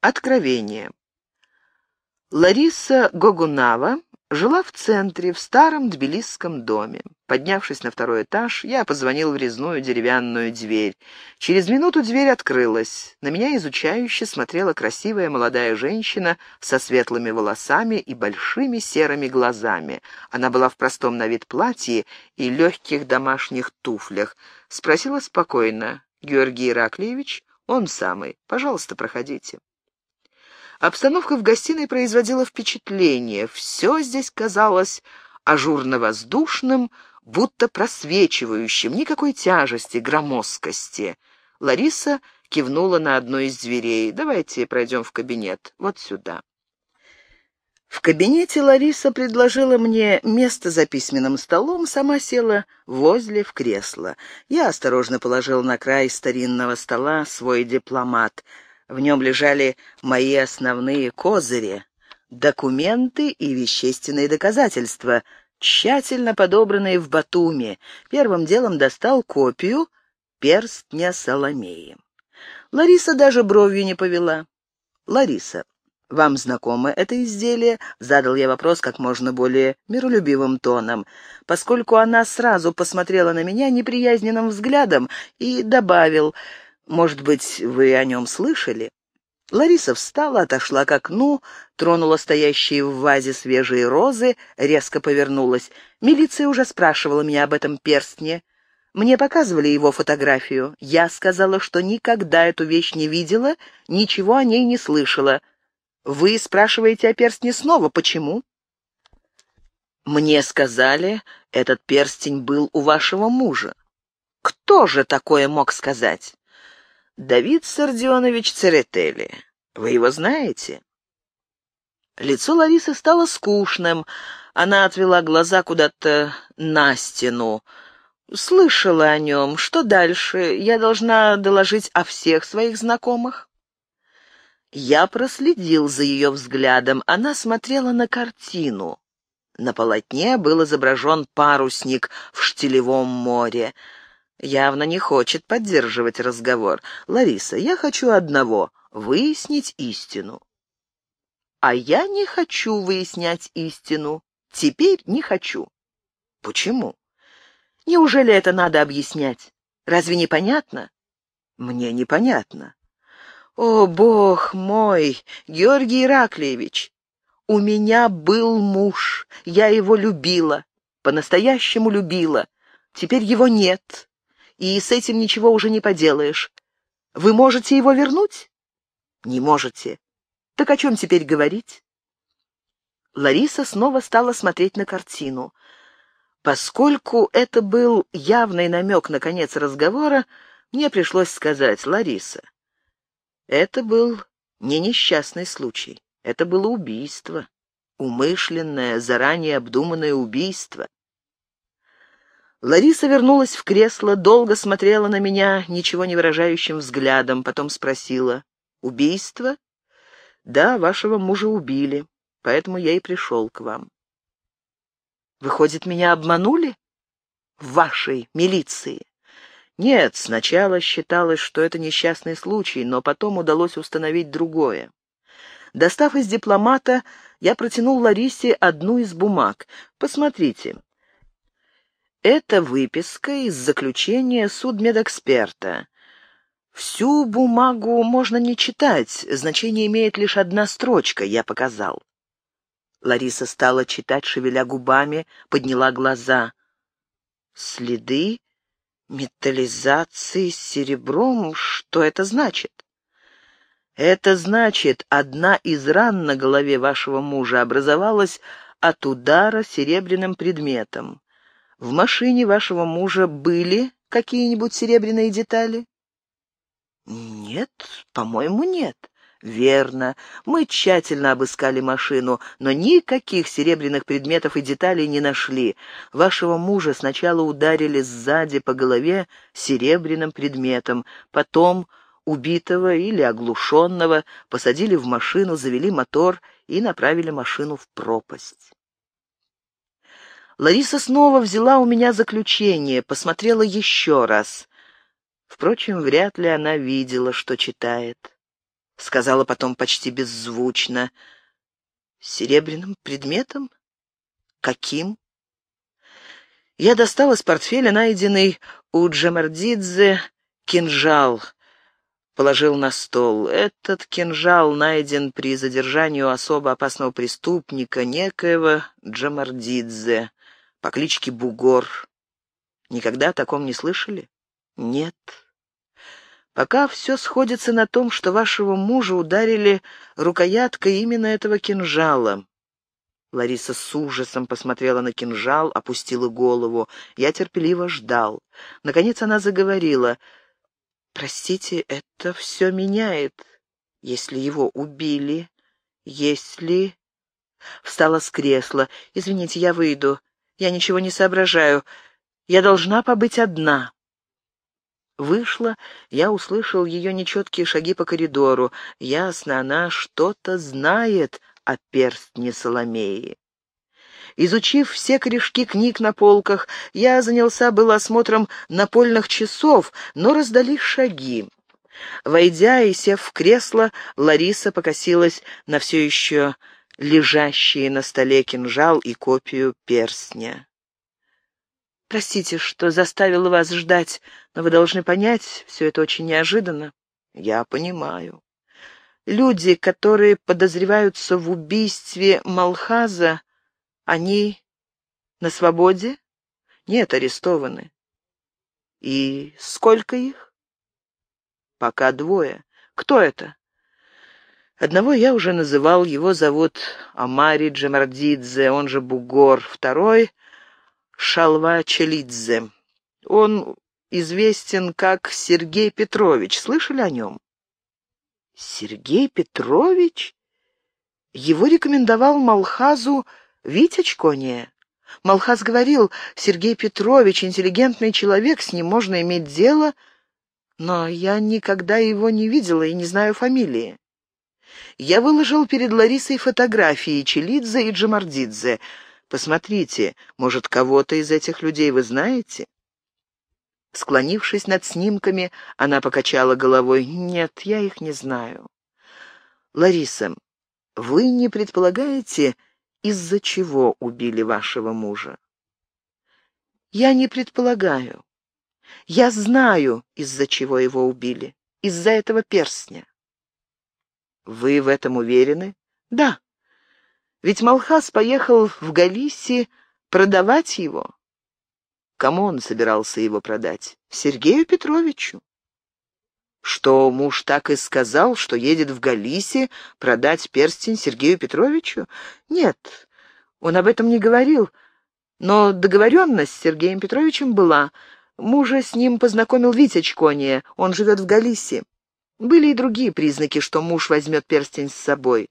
Откровение. Лариса Гогунава жила в центре, в старом тбилисском доме. Поднявшись на второй этаж, я позвонил в резную деревянную дверь. Через минуту дверь открылась. На меня изучающе смотрела красивая молодая женщина со светлыми волосами и большими серыми глазами. Она была в простом на вид платье и легких домашних туфлях. Спросила спокойно, «Георгий Ираклиевич?» «Он самый. Пожалуйста, проходите». Обстановка в гостиной производила впечатление. Все здесь казалось ажурно-воздушным, будто просвечивающим, никакой тяжести, громоздкости. Лариса кивнула на одну из дверей. «Давайте пройдем в кабинет. Вот сюда». В кабинете Лариса предложила мне место за письменным столом, сама села возле в кресло. Я осторожно положил на край старинного стола свой дипломат — в нем лежали мои основные козыри, документы и вещественные доказательства, тщательно подобранные в Батуми. Первым делом достал копию перстня Соломеи. Лариса даже бровью не повела. «Лариса, вам знакомо это изделие?» — задал я вопрос как можно более миролюбивым тоном, поскольку она сразу посмотрела на меня неприязненным взглядом и добавил — может быть, вы о нем слышали?» Лариса встала, отошла к окну, тронула стоящие в вазе свежие розы, резко повернулась. Милиция уже спрашивала меня об этом перстне. Мне показывали его фотографию. Я сказала, что никогда эту вещь не видела, ничего о ней не слышала. Вы спрашиваете о перстне снова. Почему? Мне сказали, этот перстень был у вашего мужа. Кто же такое мог сказать? Давид Сардионович Церетели. Вы его знаете?» Лицо Ларисы стало скучным. Она отвела глаза куда-то на стену. «Слышала о нем. Что дальше? Я должна доложить о всех своих знакомых?» Я проследил за ее взглядом. Она смотрела на картину. На полотне был изображен парусник в штилевом море. Явно не хочет поддерживать разговор. «Лариса, я хочу одного — выяснить истину». «А я не хочу выяснять истину. Теперь не хочу». «Почему?» «Неужели это надо объяснять? Разве не понятно?» «Мне непонятно». «О, бог мой, Георгий Ираклиевич, у меня был муж, я его любила, по-настоящему любила. Теперь его нет, и с этим ничего уже не поделаешь. Вы можете его вернуть? Не можете. Так о чем теперь говорить? Лариса снова стала смотреть на картину. Поскольку это был явный намек на конец разговора, мне пришлось сказать, Лариса, это был не несчастный случай, это было убийство, умышленное, заранее обдуманное убийство. Лариса вернулась в кресло, долго смотрела на меня ничего не выражающим взглядом, потом спросила. «Убийство?» «Да, вашего мужа убили, поэтому я и пришел к вам». «Выходит, меня обманули?» «В вашей милиции?» «Нет, сначала считалось, что это несчастный случай, но потом удалось установить другое. Достав из дипломата, я протянул Ларисе одну из бумаг. «Посмотрите, это выписка из заключения судмедэксперта. Всю бумагу можно не читать, значение имеет лишь одна строчка, я показал. Лариса стала читать, шевеля губами, подняла глаза. Следы металлизации серебром, что это значит? Это значит, одна из ран на голове вашего мужа образовалась от удара серебряным предметом. В машине вашего мужа были какие-нибудь серебряные детали? Нет, по-моему, нет. Верно. Мы тщательно обыскали машину, но никаких серебряных предметов и деталей не нашли. Вашего мужа сначала ударили сзади по голове серебряным предметом, потом убитого или оглушенного посадили в машину, завели мотор и направили машину в пропасть. Лариса снова взяла у меня заключение, посмотрела еще раз. Впрочем, вряд ли она видела, что читает. сказала потом почти беззвучно. «Серебряным предметом? Каким?» Я достал из портфеля найденный у Джамардидзе кинжал, положил на стол. Этот кинжал найден при задержании особо опасного преступника, некоего Джамардидзе, по кличке Бугор. Никогда о таком не слышали? Нет. Пока все сходится на том, что вашего мужа ударили рукояткой именно этого кинжала. Лариса с ужасом посмотрела на кинжал, опустила голову. Я терпеливо ждал. Наконец она заговорила. «Простите, это все меняет. Если его убили, если...» Встала с кресла. «Извините, я выйду. Я ничего не соображаю. Я должна побыть одна». Вышла, я услышал ее нечеткие шаги по коридору. Ясно, она что-то знает о перстне Соломеи. Изучив все корешки книг на полках, я занялся был осмотром напольных часов, но раздались шаги. Войдя и сев в кресло, Лариса покосилась на все еще лежащие на столе кинжал и копию перстня. «Простите, что заставила вас ждать, но вы должны понять, все это очень неожиданно». «Я понимаю. Люди, которые подозреваются в убийстве Малхаза, они на свободе? Нет, арестованы. И сколько их? Пока двое. Кто это? Одного я уже называл, его зовут Амари Джамардидзе, он же Бугор. Второй — Шалва Челидзе. Он известен как Сергей Петрович. Слышали о нем? Сергей Петрович? Его рекомендовал Малхазу Витячконе. Малхаз говорил, Сергей Петрович — интеллигентный человек, с ним можно иметь дело, но я никогда его не видела и не знаю фамилии. Я выложил перед Ларисой фотографии Челидзе и Джамардидзе. Посмотрите, может, кого-то из этих людей вы знаете? Склонившись над снимками, она покачала головой. «Нет, я их не знаю». «Лариса, вы не предполагаете, из-за чего убили вашего мужа?» «Я не предполагаю. Я знаю, из-за чего его убили. Из-за этого перстня». «Вы в этом уверены?» «Да. Ведь Малхас поехал в Галиси продавать его». Кому он собирался его продать? Сергею Петровичу. Что муж так и сказал, что едет в Галисе продать перстень Сергею Петровичу? Нет, он об этом не говорил. Но договоренность с Сергеем Петровичем была. Мужа с ним познакомил Витя Чкония, он живет в Галисе. Были и другие признаки, что муж возьмет перстень с собой.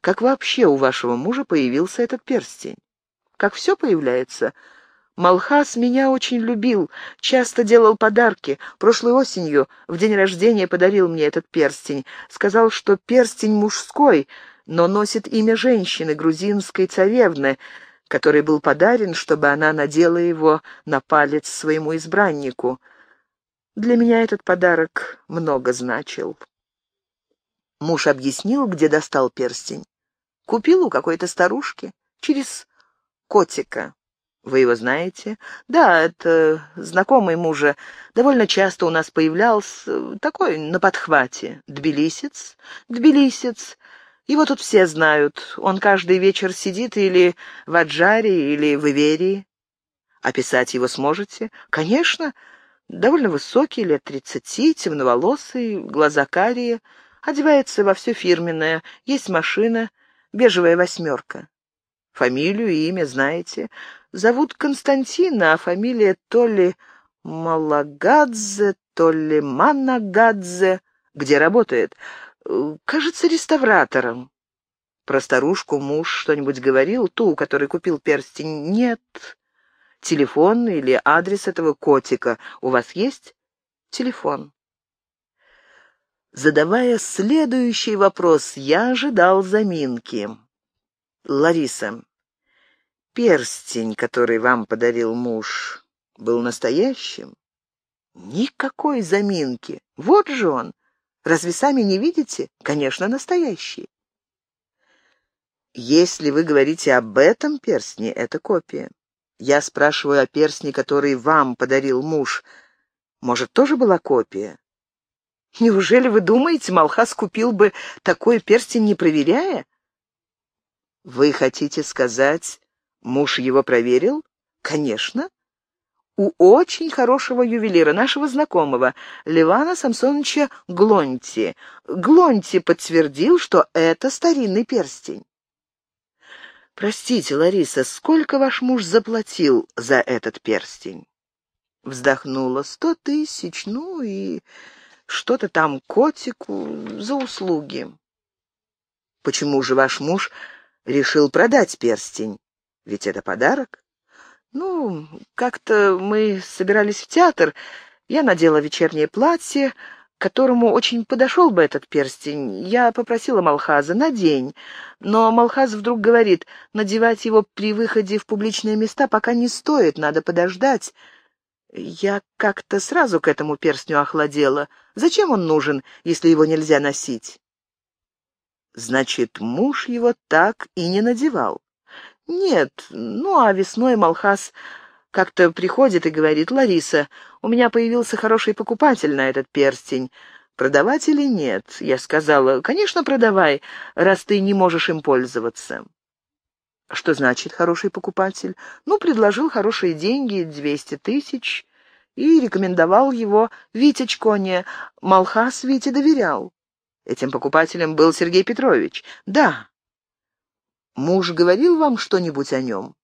Как вообще у вашего мужа появился этот перстень? Как все появляется? Малхас меня очень любил, часто делал подарки. Прошлой осенью, в день рождения, подарил мне этот перстень. Сказал, что перстень мужской, но носит имя женщины, грузинской царевны, который был подарен, чтобы она надела его на палец своему избраннику. Для меня этот подарок много значил. Муж объяснил, где достал перстень. Купил у какой-то старушки через котика. Вы его знаете? Да, это знакомый мужа. Довольно часто у нас появлялся такой на подхвате. Тбилисец? Тбилисец. Его тут все знают. Он каждый вечер сидит или в Аджаре, или в Иверии. Описать его сможете? Конечно. Довольно высокий, лет тридцати, темноволосый, глаза карие. Одевается во все фирменное. Есть машина, бежевая восьмерка. Фамилию и имя знаете. Зовут Константин, а фамилия то ли Малагадзе, то ли Манагадзе. Где работает? Кажется, реставратором. Про старушку муж что-нибудь говорил, ту, у которой купил перстень? Нет. Телефон или адрес этого котика у вас есть? Телефон. Задавая следующий вопрос, я ожидал заминки. «Лариса, перстень, который вам подарил муж, был настоящим? Никакой заминки. Вот же он. Разве сами не видите? Конечно, настоящий. Если вы говорите об этом перстне, это копия. Я спрашиваю о перстне, который вам подарил муж. Может, тоже была копия? Неужели вы думаете, Малхас купил бы такой перстень, не проверяя? Вы хотите сказать, муж его проверил? Конечно. У очень хорошего ювелира, нашего знакомого, Левана Самсоновича Глонти. Глонти подтвердил, что это старинный перстень. «Простите, Лариса, сколько ваш муж заплатил за этот перстень?» Вздохнула. «Сто тысяч, ну и что-то там котику за услуги». «Почему же ваш муж решил продать перстень? Ведь это подарок?» «Ну, как-то мы собирались в театр. Я надела вечернее платье, которому очень подошел бы этот перстень. Я попросила Малхаза на день, но Малхаз вдруг говорит, надевать его при выходе в публичные места пока не стоит, надо подождать. Я как-то сразу к этому перстню охладела. Зачем он нужен, если его нельзя носить? Значит, муж его так и не надевал. Нет, ну а весной Малхаз как-то приходит и говорит, «Лариса, у меня появился хороший покупатель на этот перстень. Продавать или нет?» Я сказала, «Конечно, продавай, раз ты не можешь им пользоваться». Что значит хороший покупатель? Ну, предложил хорошие деньги, двести тысяч, и рекомендовал его Вите Чконе. Малхас Вите доверял. Этим покупателем был Сергей Петрович. Да. Муж говорил вам что-нибудь о нем?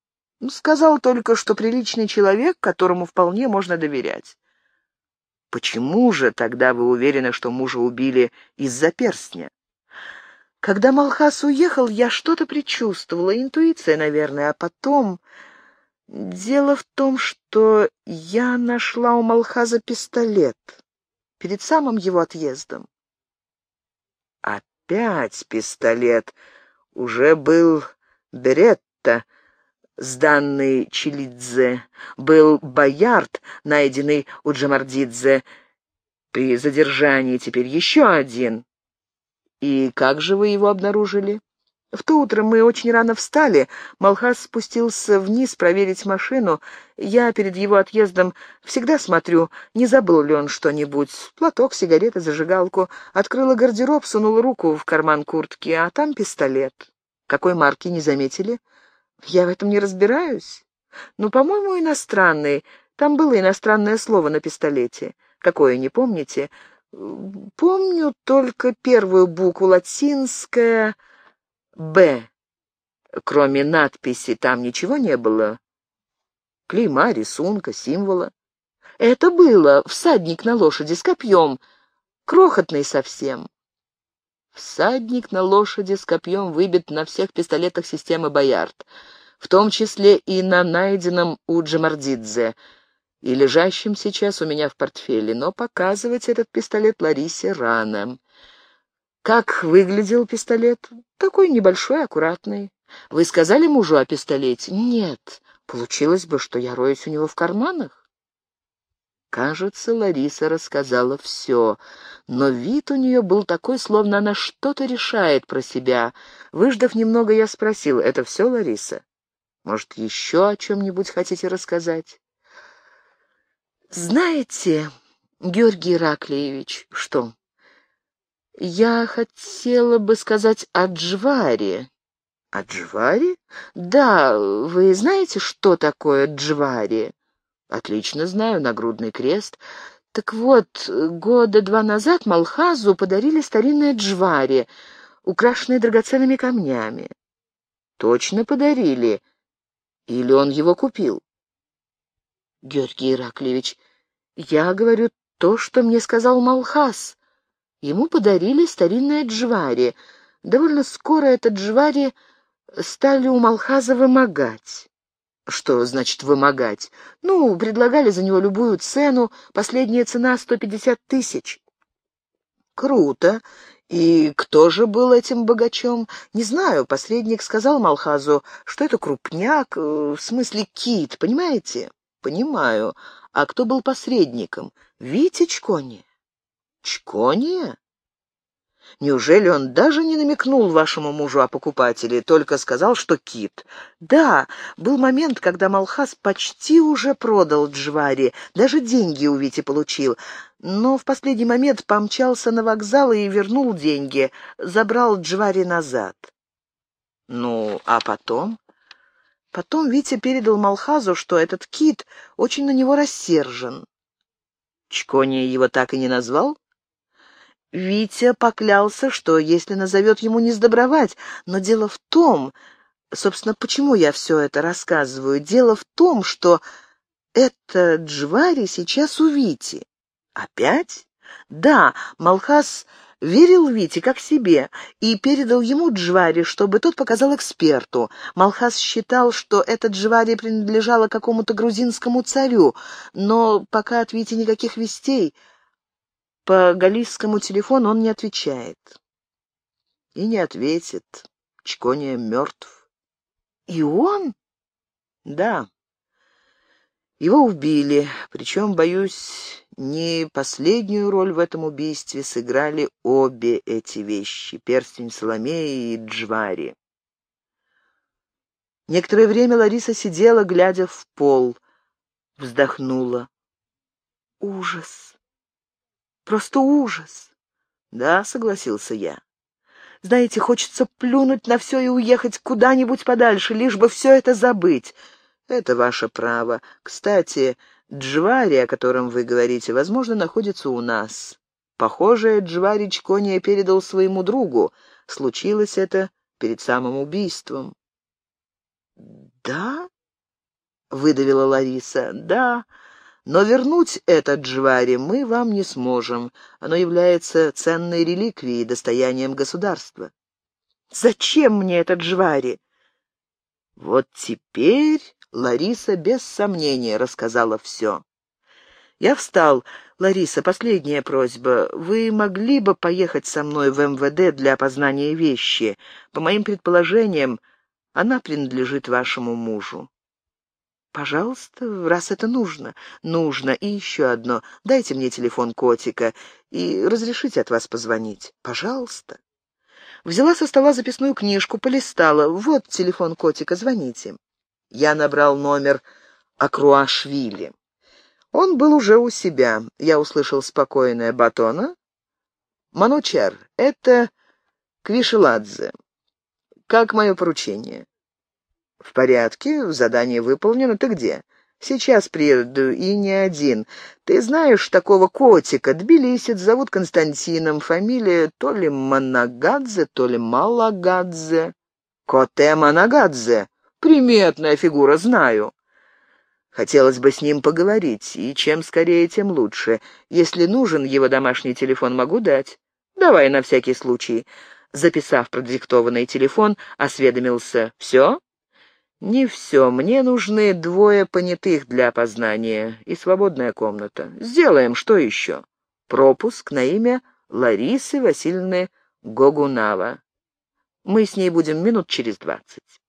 Сказал только, что приличный человек, которому вполне можно доверять. Почему же тогда вы уверены, что мужа убили из-за перстня? Когда Малхас уехал, я что-то предчувствовала, интуиция, наверное, а потом... Дело в том, что я нашла у Малхаза пистолет перед самым его отъездом. Опять пистолет. Уже был Беретта, сданный Чилидзе, был Боярд, найденный у Джамардидзе. При задержании теперь еще один. И как же вы его обнаружили? В то утро мы очень рано встали. Малхас спустился вниз проверить машину. Я перед его отъездом всегда смотрю, не забыл ли он что-нибудь. Платок, сигареты, зажигалку. Открыла гардероб, сунула руку в карман куртки, а там пистолет. Какой марки не заметили? Я в этом не разбираюсь. Ну, по-моему, иностранный. Там было иностранное слово на пистолете. Какое, не помните? Помню только первую букву латинская «Б». Кроме надписи там ничего не было. Клейма, рисунка, символа. Это было всадник на лошади с копьем, крохотный совсем. Всадник на лошади с копьем выбит на всех пистолетах системы «Боярд», в том числе и на найденном у Джамардидзе, и лежащем сейчас у меня в портфеле, но показывать этот пистолет Ларисе рано. Как выглядел пистолет? Такой небольшой, аккуратный. Вы сказали мужу о пистолете? Нет. Получилось бы, что я роюсь у него в карманах. Кажется, Лариса рассказала все, но вид у нее был такой, словно она что-то решает про себя. Выждав немного, я спросил, «Это все, Лариса? Может, еще о чем-нибудь хотите рассказать?» «Знаете, Георгий Ираклиевич, что?» «Я хотела бы сказать о Джваре». «О Джваре?» «Да, вы знаете, что такое Джваре?» Отлично знаю, нагрудный крест. Так вот, года два назад Малхазу подарили старинное джвари, украшенное драгоценными камнями. Точно подарили. Или он его купил? Георгий Ираклевич, я говорю то, что мне сказал Малхаз. Ему подарили старинное джвари. Довольно скоро этот джвари стали у Малхаза вымогать. Что значит вымогать? Ну, предлагали за него любую цену, последняя цена — сто пятьдесят тысяч. Круто. И кто же был этим богачом? Не знаю, посредник сказал Малхазу, что это крупняк, э, в смысле кит, понимаете? Понимаю. А кто был посредником? Витя Чкони. Чкони? Неужели он даже не намекнул вашему мужу о покупателе, только сказал, что кит? Да, был момент, когда Малхас почти уже продал Джвари, даже деньги у Вити получил, но в последний момент помчался на вокзал и вернул деньги, забрал Джвари назад. Ну, а потом? Потом Витя передал Малхазу, что этот кит очень на него рассержен. Чкония его так и не назвал? Витя поклялся, что если назовет ему не сдобровать, но дело в том, собственно, почему я все это рассказываю, дело в том, что это Джвари сейчас у Вити. Опять? Да, Малхас верил Вите как себе и передал ему Джвари, чтобы тот показал эксперту. Малхас считал, что эта Джвари принадлежала какому-то грузинскому царю, но пока от Вити никаких вестей. По галийскому телефону он не отвечает. И не ответит. Чкония мертв. И он? Да. Его убили, причем, боюсь, не последнюю роль в этом убийстве сыграли обе эти вещи — перстень Соломеи и Джвари. Некоторое время Лариса сидела, глядя в пол, вздохнула. «Ужас! Просто ужас!» «Да», — согласился я. «Знаете, хочется плюнуть на все и уехать куда-нибудь подальше, лишь бы все это забыть. Это ваше право. Кстати, Джвари, о котором вы говорите, возможно, находится у нас. Похоже, Джвари Чкония передал своему другу. Случилось это перед самым убийством. «Да?» — выдавила Лариса. «Да, но вернуть этот Джвари мы вам не сможем. Оно является ценной реликвией, достоянием государства». «Зачем мне этот Джвари?» «Вот теперь Лариса без сомнения рассказала все. Я встал. «Лариса, последняя просьба. Вы могли бы поехать со мной в МВД для опознания вещи? По моим предположениям, она принадлежит вашему мужу». «Пожалуйста, раз это нужно». «Нужно. И еще одно. Дайте мне телефон котика и разрешите от вас позвонить. Пожалуйста». Взяла со стола записную книжку, полистала. «Вот телефон котика, звоните». Я набрал номер Акруашвили. Он был уже у себя. Я услышал спокойное батона. «Манучар, это Квишеладзе. Как мое поручение?» «В порядке, задание выполнено. Ты где?» «Сейчас приеду, и не один. Ты знаешь такого котика, тбилисец, зовут Константином, фамилия то ли Манагадзе, то ли Малагадзе». «Коте Манагадзе», Приметная фигура, знаю. Хотелось бы с ним поговорить, и чем скорее, тем лучше. Если нужен его домашний телефон, могу дать. Давай на всякий случай. Записав продиктованный телефон, осведомился. Все? Не все. Мне нужны двое понятых для опознания и свободная комната. Сделаем. Что еще? Пропуск на имя Ларисы Васильевны Гогунава. Мы с ней будем минут через двадцать.